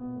you